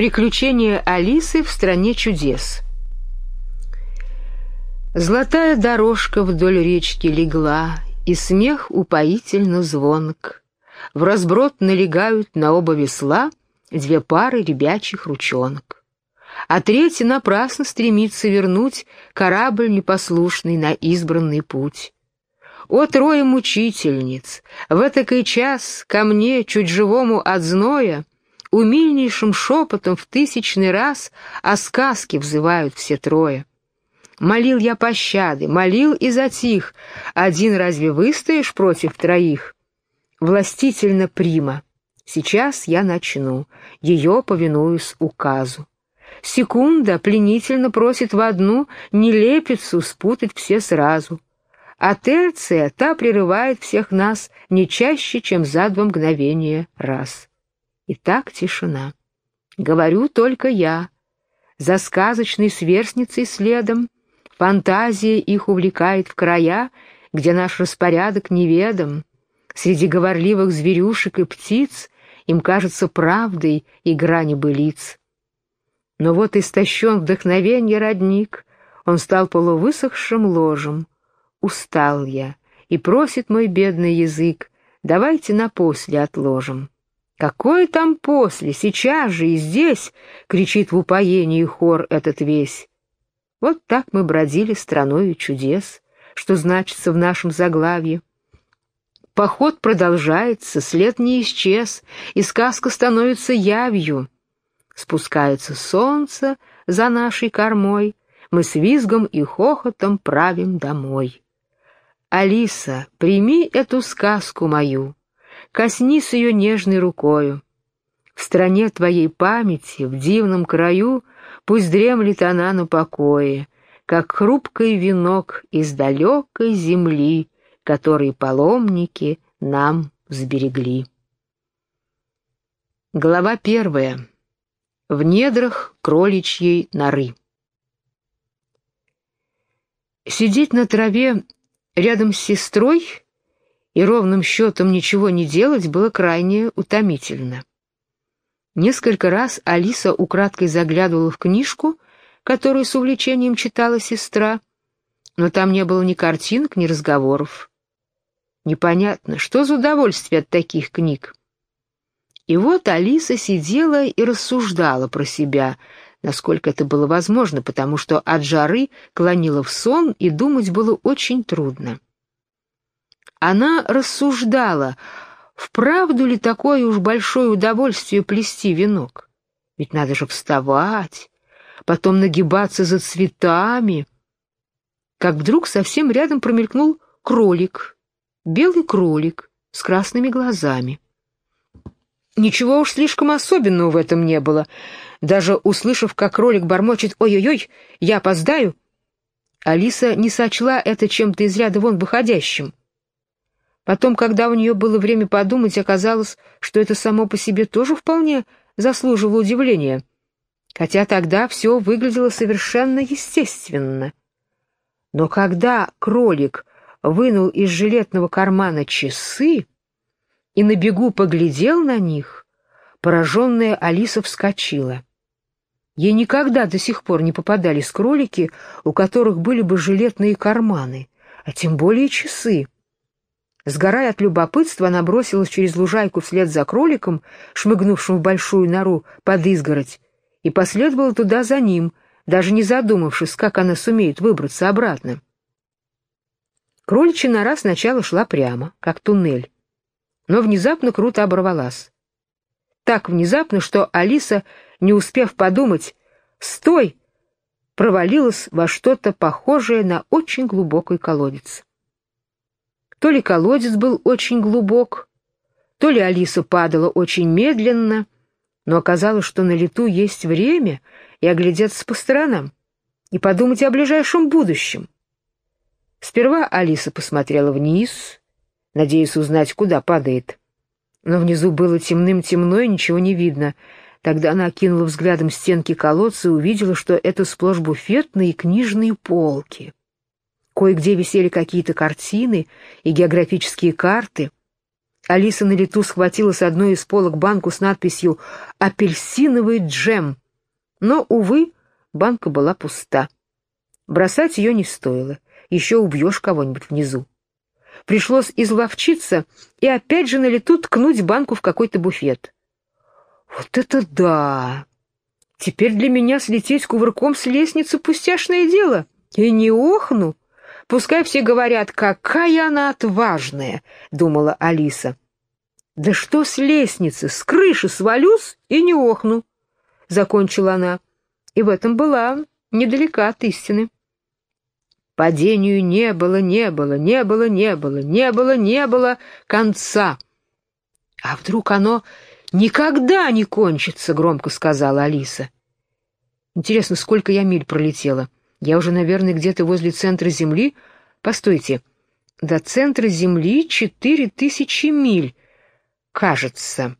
Приключения Алисы в стране чудес. Золотая дорожка вдоль речки легла, и смех упоительно звонк. В разброд налегают на оба весла две пары ребячих ручонок. А третий напрасно стремится вернуть корабль непослушный на избранный путь. О, трое мучительниц, в этакой час ко мне, чуть живому от зноя, умильнейшим шепотом в тысячный раз о сказке взывают все трое. Молил я пощады, молил и затих. Один разве выстоишь против троих? Властительно прима. Сейчас я начну, ее повинуюсь указу. Секунда пленительно просит в одну нелепицу спутать все сразу. А терция та прерывает всех нас не чаще, чем за два мгновения раз. И так тишина. Говорю только я. За сказочной сверстницей следом фантазия их увлекает в края, где наш распорядок неведом. Среди говорливых зверюшек и птиц им кажется правдой игра небылиц. Но вот истощен вдохновенье родник, он стал полувысохшим ложем. Устал я, и просит мой бедный язык, давайте на после отложим. «Какое там после? Сейчас же и здесь!» — кричит в упоении хор этот весь. Вот так мы бродили страною чудес, что значится в нашем заглавье. Поход продолжается, след не исчез, и сказка становится явью. Спускается солнце за нашей кормой, мы с визгом и хохотом правим домой. Алиса, прими эту сказку мою, коснись ее нежной рукою. В стране твоей памяти, в дивном краю, пусть дремлет она на покое, как хрупкий венок из далекой земли, который паломники нам сберегли. Глава первая. В недрах кроличьей норы. Сидеть на траве рядом с сестрой и ровным счетом ничего не делать было крайне утомительно. Несколько раз Алиса украдкой заглядывала в книжку, которую с увлечением читала сестра, но там не было ни картинок, ни разговоров. Непонятно, что за удовольствие от таких книг. И вот Алиса сидела и рассуждала про себя, насколько это было возможно, потому что от жары клонила в сон, и думать было очень трудно. Она рассуждала, вправду ли такое уж большое удовольствие плести венок. Ведь надо же вставать, потом нагибаться за цветами. Как вдруг совсем рядом промелькнул кролик, белый кролик с красными глазами. Ничего уж слишком особенного в этом не было. Даже услышав, как кролик бормочет «Ой-ой-ой, я опоздаю», Алиса не сочла это чем-то из ряда вон выходящим. Потом, когда у нее было время подумать, оказалось, что это само по себе тоже вполне заслуживало удивления, хотя тогда все выглядело совершенно естественно. Но когда кролик вынул из жилетного кармана часы и на бегу поглядел на них, пораженная Алиса вскочила. Ей никогда до сих пор не попадались кролики, у которых были бы жилетные карманы, а тем более часы. Сгорая от любопытства, она бросилась через лужайку вслед за кроликом, шмыгнувшим в большую нору под изгородь, и последовала туда за ним, даже не задумавшись, как она сумеет выбраться обратно. Кроличья нора сначала шла прямо, как туннель, но внезапно круто оборвалась. Так внезапно, что Алиса, не успев подумать «Стой!», провалилась во что-то похожее на очень глубокий колодец. То ли колодец был очень глубок, то ли Алиса падала очень медленно, но оказалось, что на лету есть время и оглядеться по сторонам, и подумать о ближайшем будущем. Сперва Алиса посмотрела вниз, надеясь узнать, куда падает. Но внизу было темным-темно и ничего не видно. Тогда она окинула взглядом стенки колодца и увидела, что это сплошь буфетные книжные полки. Кое-где висели какие-то картины и географические карты, Алиса на лету схватила с одной из полок банку с надписью «Апельсиновый джем». Но, увы, банка была пуста. Бросать ее не стоило, еще убьешь кого-нибудь внизу. Пришлось изловчиться и опять же на лету ткнуть банку в какой-то буфет. Вот это да! Теперь для меня слететь кувырком с лестницы пустяшное дело. И не охну. Пускай все говорят, какая она отважная, думала Алиса. Да что с лестницы, с крыши свалюсь и не охну, закончила она. И в этом была недалека от истины. Падению не было, не было, не было, не было, не было, не было конца. А вдруг оно никогда не кончится, громко сказала Алиса. Интересно, сколько я миль пролетела? Я уже, наверное, где-то возле центра Земли. Постойте, до центра Земли четыре тысячи миль, кажется.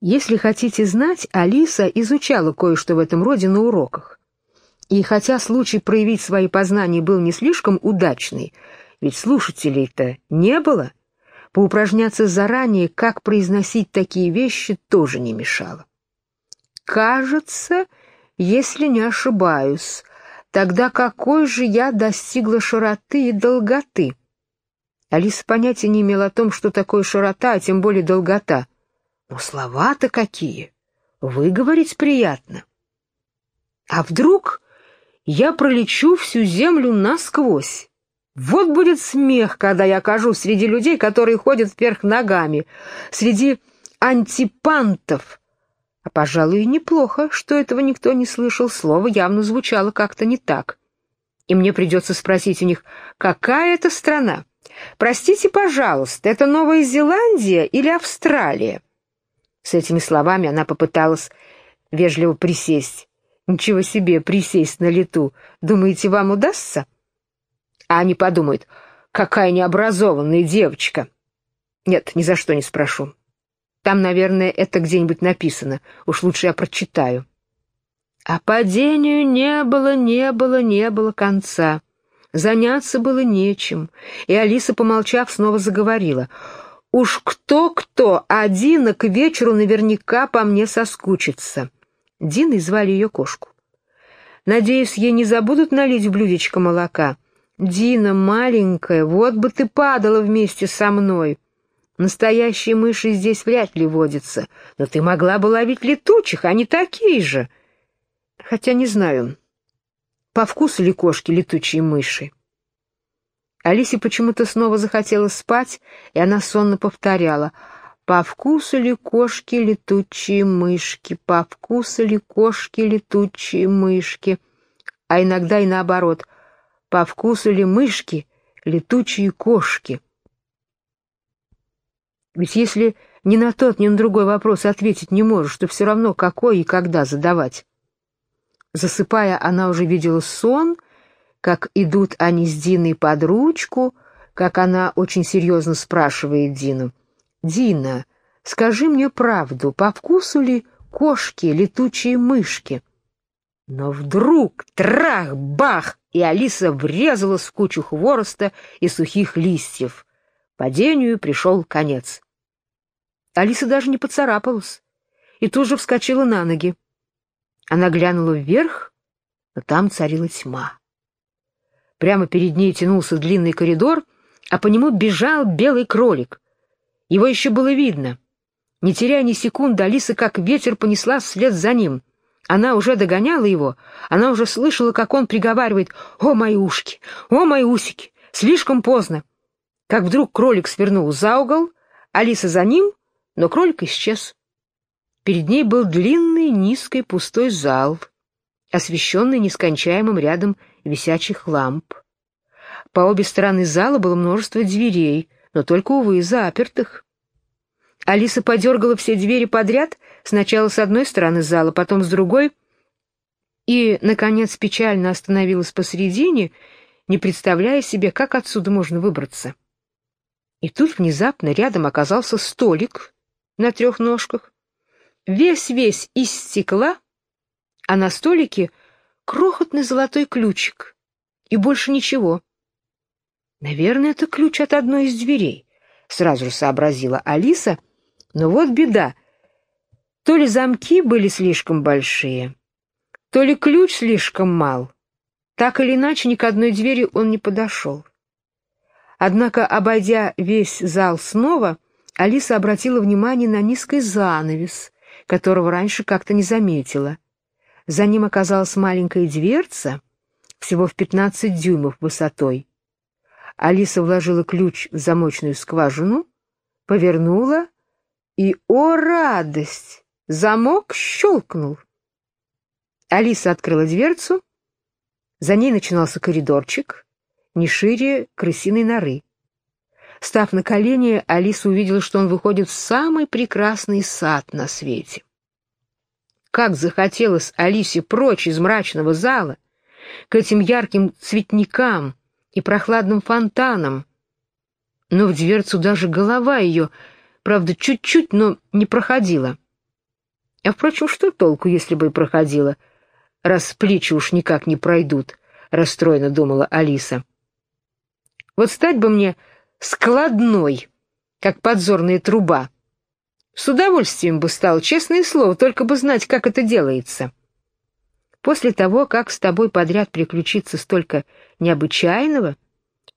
Если хотите знать, Алиса изучала кое-что в этом роде на уроках. И хотя случай проявить свои познания был не слишком удачный, ведь слушателей-то не было, поупражняться заранее, как произносить такие вещи, тоже не мешало. «Кажется, если не ошибаюсь, тогда какой же я достигла широты и долготы?» Алиса понятия не имела о том, что такое широта, а тем более долгота. Но слова-то какие! Выговорить приятно. А вдруг я пролечу всю землю насквозь. Вот будет смех, когда я окажусь среди людей, которые ходят вверх ногами, среди антипантов. А, пожалуй, и неплохо, что этого никто не слышал, слово явно звучало как-то не так. И мне придется спросить у них, какая это страна? Простите, пожалуйста, это Новая Зеландия или Австралия? С этими словами она попыталась вежливо присесть. Ничего себе, присесть на лету. Думаете, вам удастся? А они подумают, какая необразованная девочка. Нет, ни за что не спрошу. Там, наверное, это где-нибудь написано. Уж лучше я прочитаю. А падению не было, не было, не было конца. Заняться было нечем. И Алиса, помолчав, снова заговорила. «Уж кто-кто, а Дина к вечеру наверняка по мне соскучится. Диной звали ее кошку. «Надеюсь, ей не забудут налить в блюдечко молока?» «Дина, маленькая, вот бы ты падала вместе со мной!» «Настоящие мыши здесь вряд ли водятся, но ты могла бы ловить летучих, они такие же!» «Хотя не знаю, по вкусу ли кошки летучие мыши?» Алисе почему-то снова захотелось спать, и она сонно повторяла — по вкусу ли кошки летучие мышки, по вкусу ли кошки летучие мышки, а иногда и наоборот, по вкусу ли мышки летучие кошки. Ведь если ни на тот, ни на другой вопрос ответить не можешь, то все равно какой и когда задавать. Засыпая, она уже видела сон, как идут они с Диной под ручку, как она очень серьезно спрашивает Дину — Дина, скажи мне правду, по вкусу ли кошки, летучие мышки?» Но вдруг трах-бах, и Алиса врезалась в кучу хвороста и сухих листьев. Падению пришел конец. Алиса даже не поцарапалась и тут же вскочила на ноги. Она глянула вверх, но там царила тьма. Прямо перед ней тянулся длинный коридор, а по нему бежал белый кролик. Его еще было видно. Не теряя ни секунды, Алиса как ветер понесла вслед за ним. Она уже догоняла его, она уже слышала, как он приговаривает «О, мои ушки! О, мои усики! Слишком поздно!» Как вдруг кролик свернул за угол, Алиса за ним, но кролик исчез. Перед ней был длинный, низкий, пустой зал, освещенный нескончаемым рядом висячих ламп. По обе стороны зала было множество дверей, но только, увы, запертых. Алиса подергала все двери подряд, сначала с одной стороны зала, потом с другой, и, наконец, печально остановилась посредине, не представляя себе, как отсюда можно выбраться. И тут внезапно рядом оказался столик на трех ножках, весь-весь из стекла, а на столике крохотный золотой ключик, и больше ничего. Наверное, это ключ от одной из дверей. — сразу же сообразила Алиса. Но вот беда. То ли замки были слишком большие, то ли ключ слишком мал. Так или иначе, ни к одной двери он не подошел. Однако, обойдя весь зал снова, Алиса обратила внимание на низкий занавес, которого раньше как-то не заметила. За ним оказалась маленькая дверца, всего в 15 дюймов высотой. Алиса вложила ключ в замочную скважину, повернула, и, о радость, замок щелкнул. Алиса открыла дверцу, за ней начинался коридорчик, не шире крысиной норы. Став на колени, Алиса увидела, что он выходит в самый прекрасный сад на свете. Как захотелось Алисе прочь из мрачного зала, к этим ярким цветникам и прохладным фонтанам. Но в дверцу даже голова ее, правда, чуть-чуть, но не проходила. А, впрочем, что толку, если бы и проходила, раз плечи уж никак не пройдут, — расстроенно думала Алиса. Вот стать бы мне складной, как подзорная труба. С удовольствием бы стал, честное слово, только бы знать, как это делается. После того, как с тобой подряд приключится столько необычайного,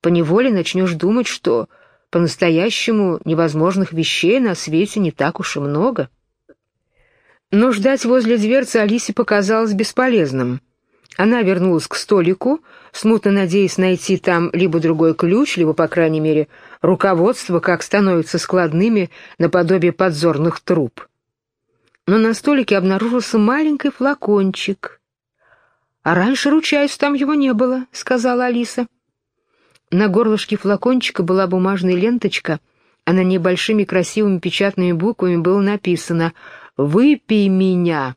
поневоле начнешь думать, что по-настоящему невозможных вещей на свете не так уж и много. Но ждать возле дверцы Алисе показалось бесполезным. Она вернулась к столику, смутно надеясь найти там либо другой ключ, либо, по крайней мере, руководство, как становятся складными наподобие подзорных труб. Но на столике обнаружился маленький флакончик. «А раньше, ручаюсь, там его не было», — сказала Алиса. На горлышке флакончика была бумажная ленточка, а на ней большими красивыми печатными буквами было написано «Выпей меня».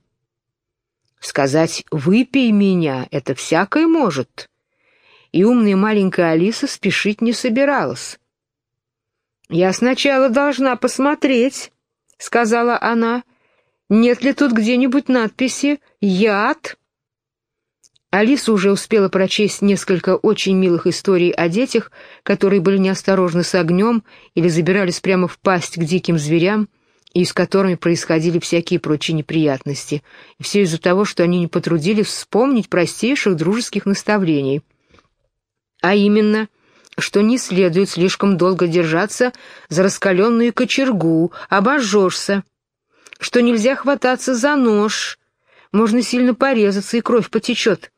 Сказать «выпей меня» — это всякое может. И умная маленькая Алиса спешить не собиралась. «Я сначала должна посмотреть», — сказала она, — «нет ли тут где-нибудь надписи «Яд»?» Алиса уже успела прочесть несколько очень милых историй о детях, которые были неосторожны с огнем или забирались прямо в пасть к диким зверям, и с которыми происходили всякие прочие неприятности, и все из-за того, что они не потрудились вспомнить простейших дружеских наставлений. А именно, что не следует слишком долго держаться за раскаленную кочергу, обожжешься, что нельзя хвататься за нож, можно сильно порезаться, и кровь потечет,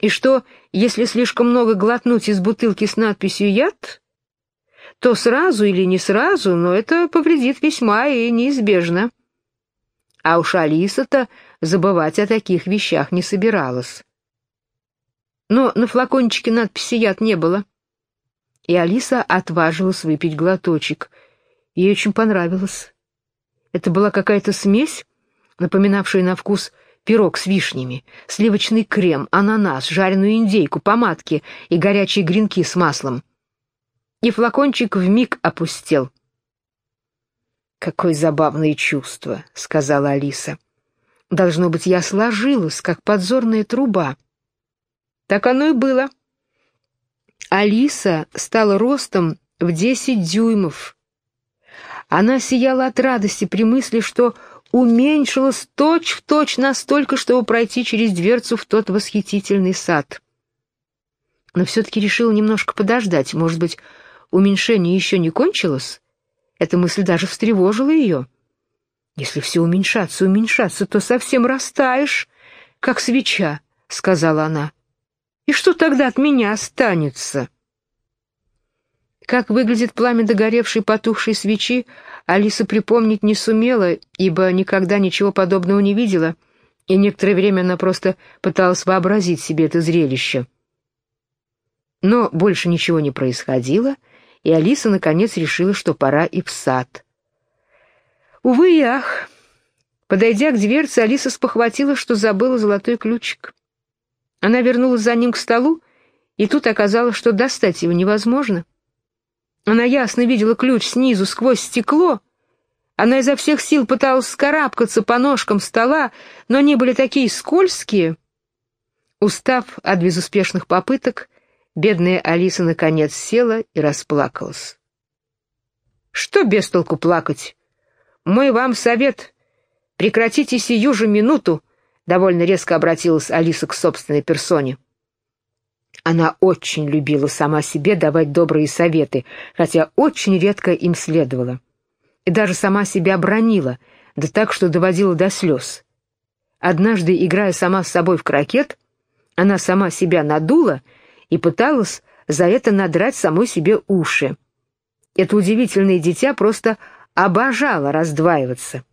и что, если слишком много глотнуть из бутылки с надписью «яд», то сразу или не сразу, но это повредит весьма и неизбежно. А уж Алиса-то забывать о таких вещах не собиралась. Но на флакончике надписи «Яд» не было. И Алиса отважилась выпить глоточек. Ей очень понравилось. Это была какая-то смесь, напоминавшая на вкус пирог с вишнями, сливочный крем, ананас, жареную индейку, помадки и горячие гренки с маслом и флакончик вмиг опустел. «Какое забавное чувство», — сказала Алиса. «Должно быть, я сложилась, как подзорная труба». Так оно и было. Алиса стала ростом в десять дюймов. Она сияла от радости при мысли, что уменьшилась точь-в-точь точь настолько, чтобы пройти через дверцу в тот восхитительный сад. Но все-таки решила немножко подождать, может быть, уменьшение еще не кончилось, эта мысль даже встревожила ее. «Если все уменьшаться, уменьшаться, то совсем растаешь, как свеча», — сказала она. «И что тогда от меня останется?» Как выглядит пламя догоревшей потухшей свечи, Алиса припомнить не сумела, ибо никогда ничего подобного не видела, и некоторое время она просто пыталась вообразить себе это зрелище. Но больше ничего не происходило — и Алиса наконец решила, что пора и в сад. Увы и ах! Подойдя к дверце, Алиса спохватила, что забыла золотой ключик. Она вернулась за ним к столу, и тут оказалось, что достать его невозможно. Она ясно видела ключ снизу сквозь стекло. Она изо всех сил пыталась скарабкаться по ножкам стола, но они были такие скользкие. Устав от безуспешных попыток, Бедная Алиса наконец села и расплакалась. Что без толку плакать? Мой вам совет. Прекратите сию же минуту, довольно резко обратилась Алиса к собственной персоне. Она очень любила сама себе давать добрые советы, хотя очень редко им следовало. И даже сама себя бронила, да так, что доводила до слез. Однажды, играя сама с собой в крокет, она сама себя надула и пыталась за это надрать самой себе уши. Это удивительное дитя просто обожало раздваиваться.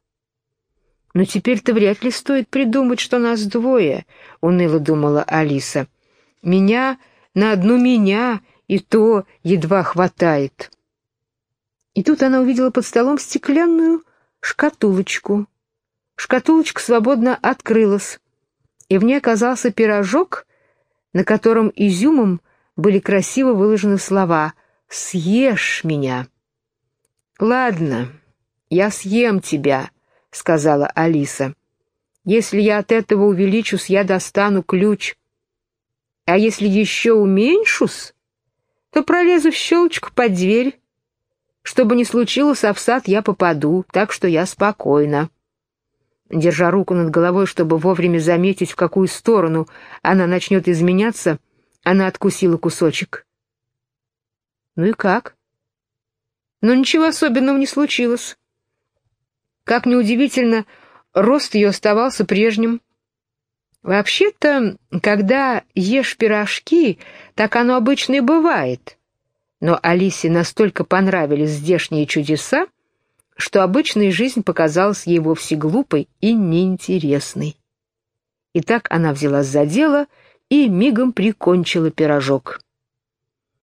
«Но теперь-то вряд ли стоит придумать, что нас двое», — уныло думала Алиса. «Меня на одну меня и то едва хватает». И тут она увидела под столом стеклянную шкатулочку. Шкатулочка свободно открылась, и в ней оказался пирожок, на котором изюмом были красиво выложены слова «Съешь меня». «Ладно, я съем тебя», — сказала Алиса. «Если я от этого увеличусь, я достану ключ. А если еще уменьшусь, то пролезу в щелочку под дверь. Что бы ни случилось, а в сад я попаду, так что я спокойна». Держа руку над головой, чтобы вовремя заметить, в какую сторону она начнет изменяться, она откусила кусочек. «Ну и как?» Но ничего особенного не случилось. Как неудивительно, рост ее оставался прежним. Вообще-то, когда ешь пирожки, так оно обычно и бывает. Но Алисе настолько понравились здешние чудеса, что обычная жизнь показалась ей вовсе глупой и неинтересной. И так она взялась за дело и мигом прикончила пирожок.